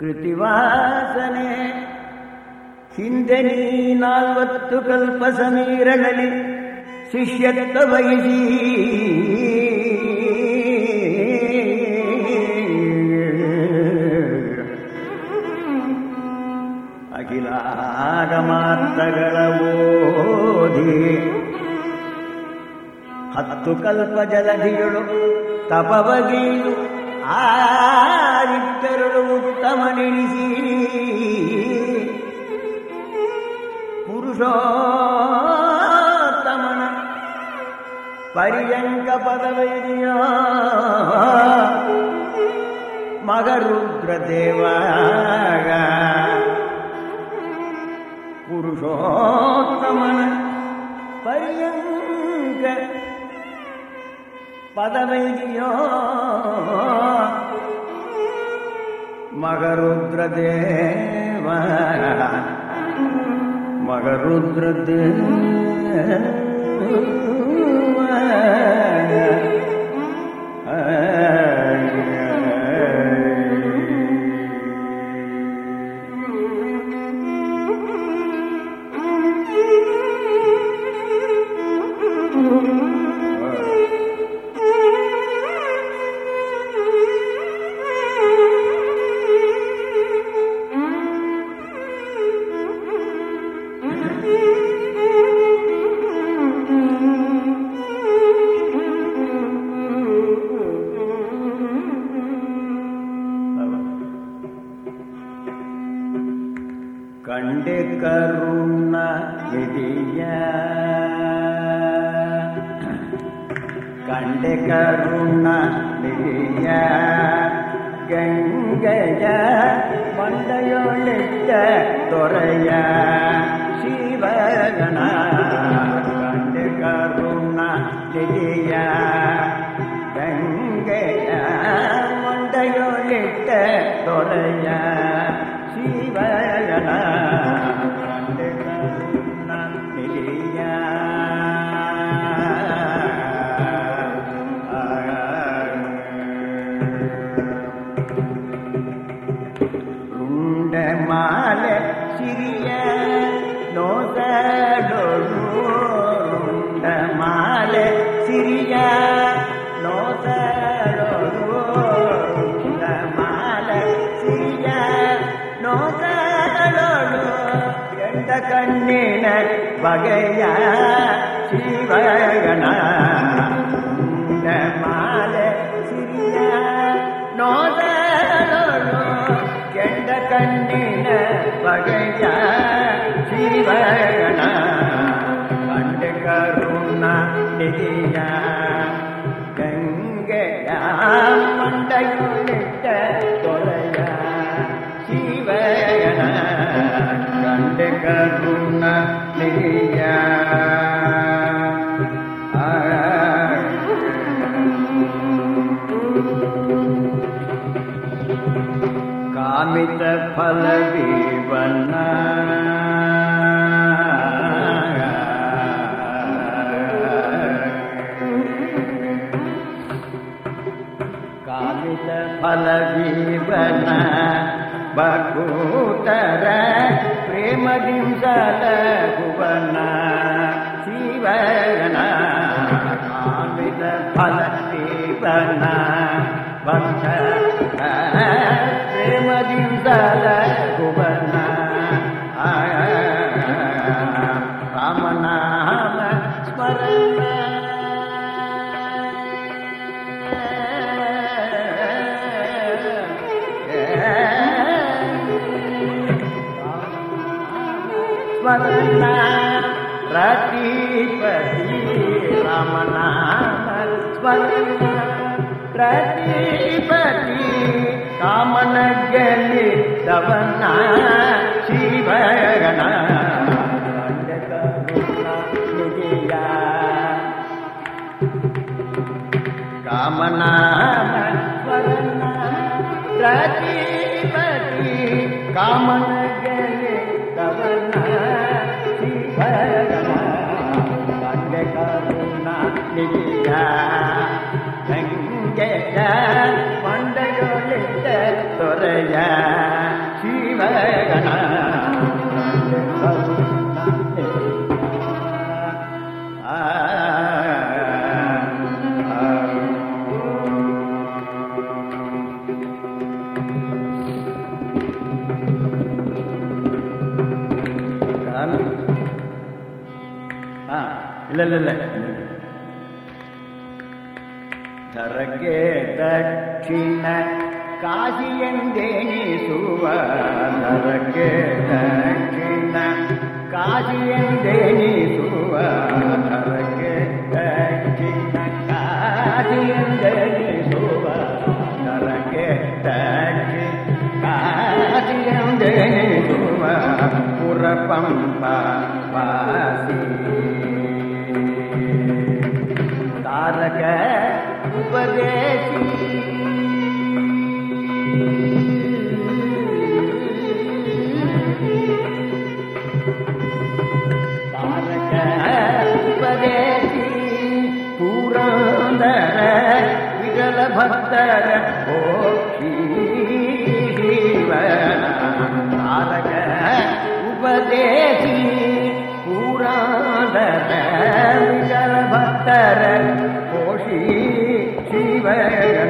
ಕೃತಿವಾಸನೆ. ಹಿಂದೆ ನೀ ನಾಲ್ವತ್ತು ಕಲ್ಪ ಸಮೀರಣಲಿ ಶಿಷ್ಯತ್ವ ವಹಿಸಿ. ಅಖಿಲಾಗಮಾರ್ಥಗಳ ಓದಿ. ಹತ್ತು ಕಲ್ಪ ಜಲಧಿಗಳು ತಪವಗೀಳು ஆரிப்பெருளும் உத்தமனிசி புருஷோத்தமன பரியங்க பதவைதியா. மகருத்ர தேவாக புருஷோத்தமன பரியங்க ಪದವೈದಿಯೋ ಮಗರುದ್ರದೇವ ಕಂಡೆ കണ്ട് കരുണ എതിയ കണ്ട് കരുണ എതിയ ഗംഗയ മണ്ടയോളിച്ച തുറയ ശിവഗണ. കണ്ട് കരുണ എതിയ ഗംഗയ മണ്ടയോളിച്ച തുറയ பிரிய நோதலோ மால சிரிய நோதலோ எந்த கண்ணின வகைய சிவகண மால சிரிய நோதலோ எந்த கண்ணின வகைய சிவகண കണ്ടയുളിട്ട തുറയ ശിവയണ കണ്ട കരുണ നിയ കാമിത ഫല ജീവന ವಿವನ ಬಕೂತರ ಪ್ರೇಮದಿಂಸಲ ಭುವನ ಶಿವನ ಕಾಮಿತ ಫಲ ವಿವನ ಭಕ್ತ ಪ್ರೇಮದಿಂಸಲ స్మరణ ప్రతిపతి రమణ స్మరణ. ప్రతిపతి కామన గలి సవన శివగణ కామన స్మరణ. ప్రతిపతి కామన ಲಿಂಗ ಗಂಗೆಯ ಪಂಡಗೊಳಿತ ತೊರೆಯ ಶಿವಗಣ இல்லை இல்லை இல்லை தரகே தட்சிண காசியந்தேனி சுவ தரகே தட்சிண காசியந்தேனி சுவ தரகே தட்சிண காசியந்தேனி சுவ தரகே தட்சி காசியந்தேனி சுவ புறப்பம்பா புராந்தர விகல பக்தர போக்கீவனாரக உபதேசி புராந்தர விகல பக்தர ಶಿವಯ